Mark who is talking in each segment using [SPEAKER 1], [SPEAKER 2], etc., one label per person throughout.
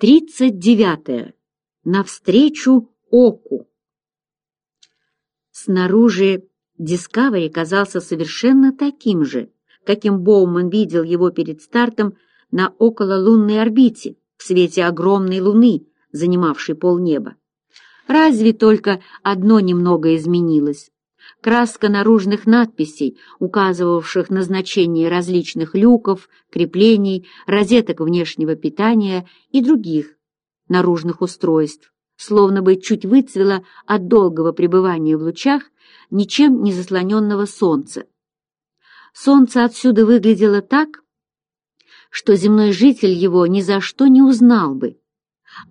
[SPEAKER 1] Тридцать девятое. Навстречу оку. Снаружи Дискавери казался совершенно таким же, каким Боуман видел его перед стартом на окололунной орбите в свете огромной луны, занимавшей полнеба. Разве только одно немного изменилось краска наружных надписей, указывавших назначение различных люков, креплений, розеток внешнего питания и других наружных устройств, словно бы чуть выцвела от долгого пребывания в лучах ничем не заслоненного солнца. Солнце отсюда выглядело так, что земной житель его ни за что не узнал бы.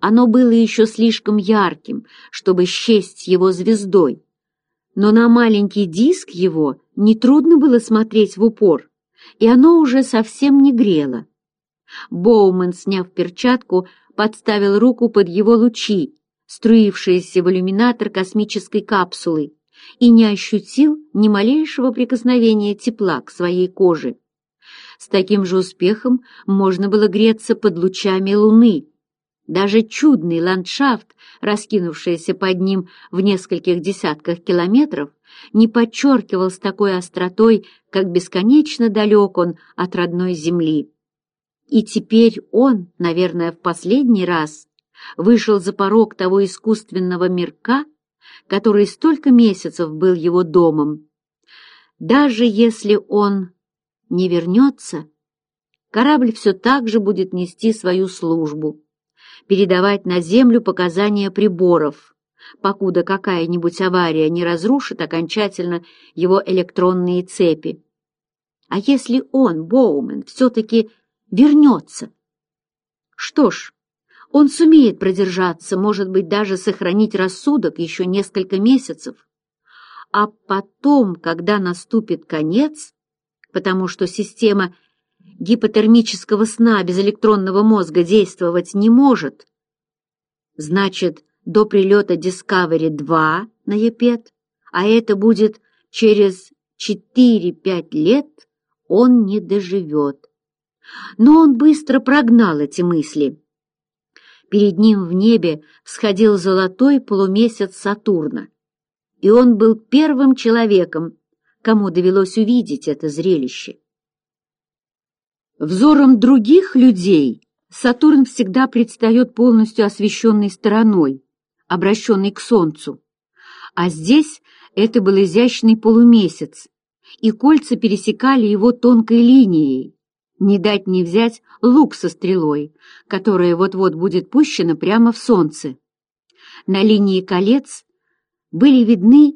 [SPEAKER 1] Оно было еще слишком ярким, чтобы счесть его звездой, но на маленький диск его нетрудно было смотреть в упор, и оно уже совсем не грело. Боуман, сняв перчатку, подставил руку под его лучи, струившиеся в иллюминатор космической капсулы, и не ощутил ни малейшего прикосновения тепла к своей коже. С таким же успехом можно было греться под лучами Луны — даже чудный ландшафт, раскинувшийся под ним в нескольких десятках километров, не подчеркивал с такой остротой, как бесконечно далек он от родной земли. И теперь он, наверное, в последний раз вышел за порог того искусственного мирка, который столько месяцев был его домом. Даже если он не вернется, корабль все так же будет нести свою службу передавать на Землю показания приборов, покуда какая-нибудь авария не разрушит окончательно его электронные цепи. А если он, Боумен, все-таки вернется? Что ж, он сумеет продержаться, может быть, даже сохранить рассудок еще несколько месяцев. А потом, когда наступит конец, потому что система – гипотермического сна без электронного мозга действовать не может. Значит, до прилета Discovery-2 на Епет, а это будет через 4-5 лет, он не доживет. Но он быстро прогнал эти мысли. Перед ним в небе всходил золотой полумесяц Сатурна, и он был первым человеком, кому довелось увидеть это зрелище. Взором других людей Сатурн всегда предстает полностью освещенной стороной, обращенной к Солнцу. А здесь это был изящный полумесяц, и кольца пересекали его тонкой линией. Не дать не взять лук со стрелой, которая вот-вот будет пущена прямо в солнце. На линии колец были видны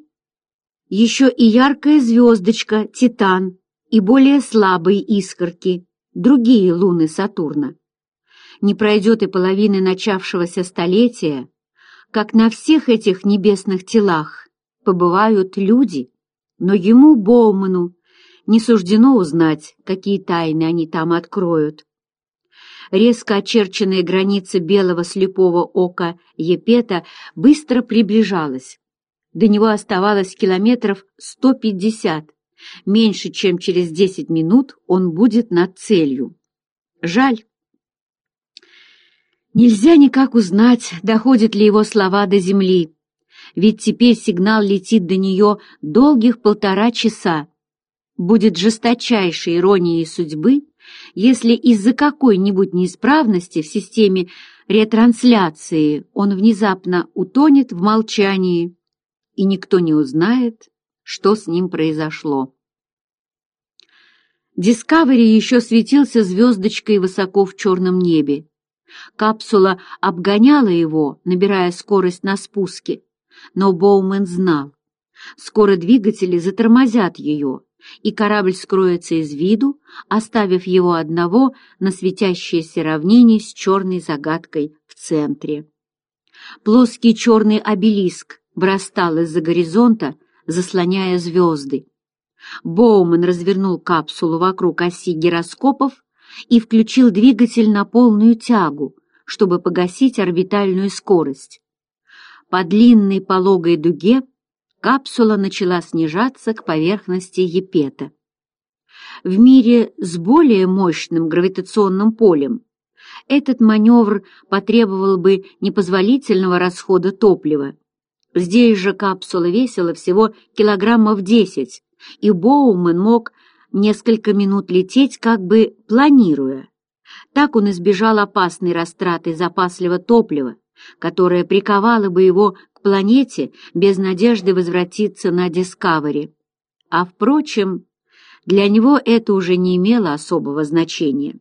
[SPEAKER 1] еще и яркая звездочка, титан, и более слабые искорки, другие луны Сатурна. Не пройдет и половины начавшегося столетия, как на всех этих небесных телах побывают люди, но ему, Боуману, не суждено узнать, какие тайны они там откроют. Резко очерченные границы белого слепого ока Епета быстро приближалась. До него оставалось километров 150. Меньше чем через 10 минут он будет над целью. Жаль. Нельзя никак узнать, доходят ли его слова до земли. Ведь теперь сигнал летит до нее долгих полтора часа. Будет жесточайшей иронией судьбы, если из-за какой-нибудь неисправности в системе ретрансляции он внезапно утонет в молчании, и никто не узнает, что с ним произошло. Дискавери еще светился звездочкой высоко в черном небе. Капсула обгоняла его, набирая скорость на спуске, но Боумен знал. Скоро двигатели затормозят ее, и корабль скроется из виду, оставив его одного на светящееся равнине с черной загадкой в центре. Плоский черный обелиск бросал из-за горизонта, заслоняя звезды. Боуман развернул капсулу вокруг оси гироскопов и включил двигатель на полную тягу, чтобы погасить орбитальную скорость. По длинной пологой дуге капсула начала снижаться к поверхности Епета. В мире с более мощным гравитационным полем этот маневр потребовал бы непозволительного расхода топлива. Здесь же капсула весила всего килограммов 10, и Боумен мог несколько минут лететь, как бы планируя. Так он избежал опасной растраты запасливого топлива, которое приковало бы его к планете без надежды возвратиться на Дискавери. А, впрочем, для него это уже не имело особого значения.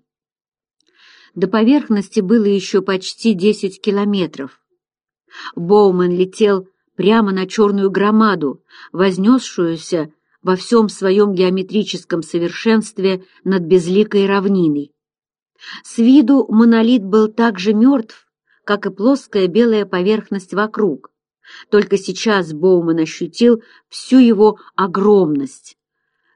[SPEAKER 1] До поверхности было еще почти 10 километров. Боумен летел прямо на черную громаду, вознесшуюся во всем своем геометрическом совершенстве над безликой равниной. С виду монолит был так же мертв, как и плоская белая поверхность вокруг. Только сейчас Боуман ощутил всю его огромность.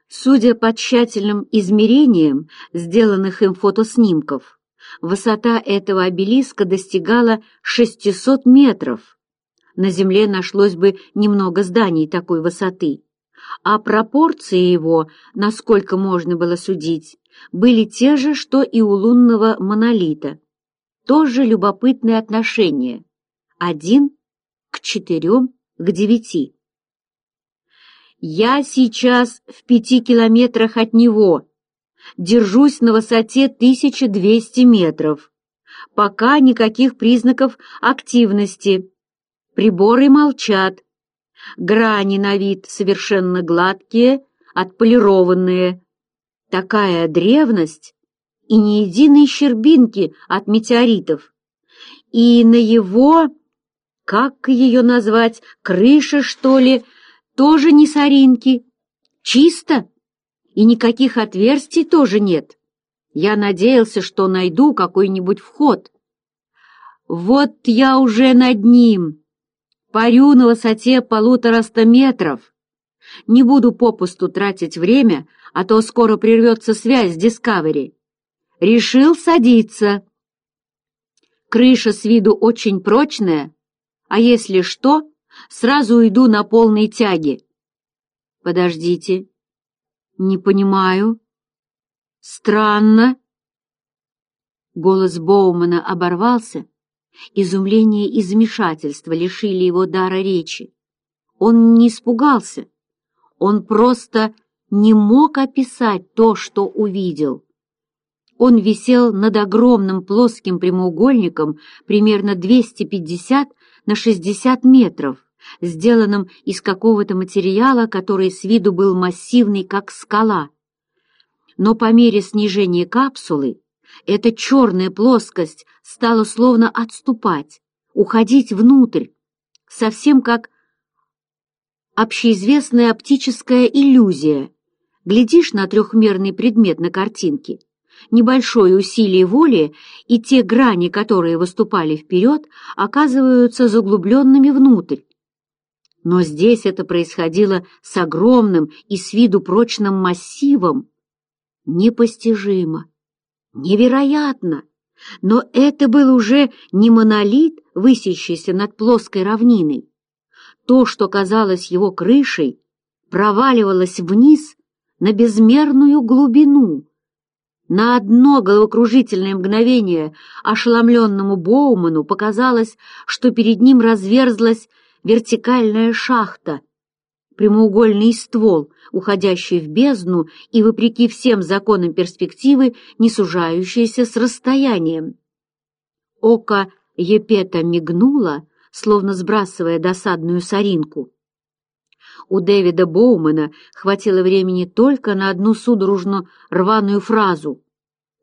[SPEAKER 1] Судя по тщательным измерениям, сделанных им фотоснимков, высота этого обелиска достигала 600 метров. На земле нашлось бы немного зданий такой высоты а пропорции его, насколько можно было судить, были те же, что и у лунного монолита. Тоже любопытные отношения. Один к четырем к девяти. «Я сейчас в пяти километрах от него. Держусь на высоте 1200 метров. Пока никаких признаков активности. Приборы молчат. Грани на вид совершенно гладкие, отполированные. Такая древность и ни единой щербинки от метеоритов. И на его, как ее назвать, крыша что ли, тоже не соринки. Чисто, и никаких отверстий тоже нет. Я надеялся, что найду какой-нибудь вход. Вот я уже над ним, парю на высоте полутораста метров. Не буду попусту тратить время, а то скоро прервется связь с Дискавери. Решил садиться. Крыша с виду очень прочная, а если что, сразу уйду на полной тяге. Подождите. Не понимаю. Странно. Голос Боумана оборвался, Изумление и замешательство лишили его дара речи. Он не испугался. Он просто не мог описать то, что увидел. Он висел над огромным плоским прямоугольником примерно 250 на 60 метров, сделанным из какого-то материала, который с виду был массивный, как скала. Но по мере снижения капсулы эта черная плоскость стала словно отступать, уходить внутрь, совсем как общеизвестная оптическая иллюзия. Глядишь на трехмерный предмет на картинке, небольшое усилие воли и те грани, которые выступали вперед, оказываются заглубленными внутрь. Но здесь это происходило с огромным и с виду прочным массивом. Непостижимо. Невероятно! Но это был уже не монолит, высящийся над плоской равниной. То, что казалось его крышей, проваливалось вниз на безмерную глубину. На одно головокружительное мгновение ошеломленному Боуману показалось, что перед ним разверзлась вертикальная шахта — прямоугольный ствол, уходящий в бездну и, вопреки всем законам перспективы, не сужающийся с расстоянием. Око Епета мигнуло, словно сбрасывая досадную соринку. У Дэвида Боумена хватило времени только на одну судорожно рваную фразу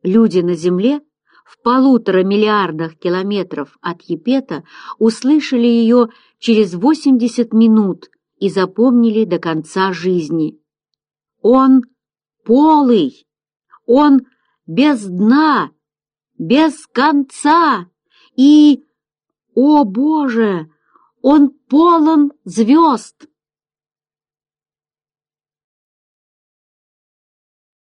[SPEAKER 1] «Люди на земле» в полутора миллиардах километров от Епета услышали ее через 80 минут – и запомнили до конца жизни. Он полый, он без дна, без конца, и, о боже, он полон звезд.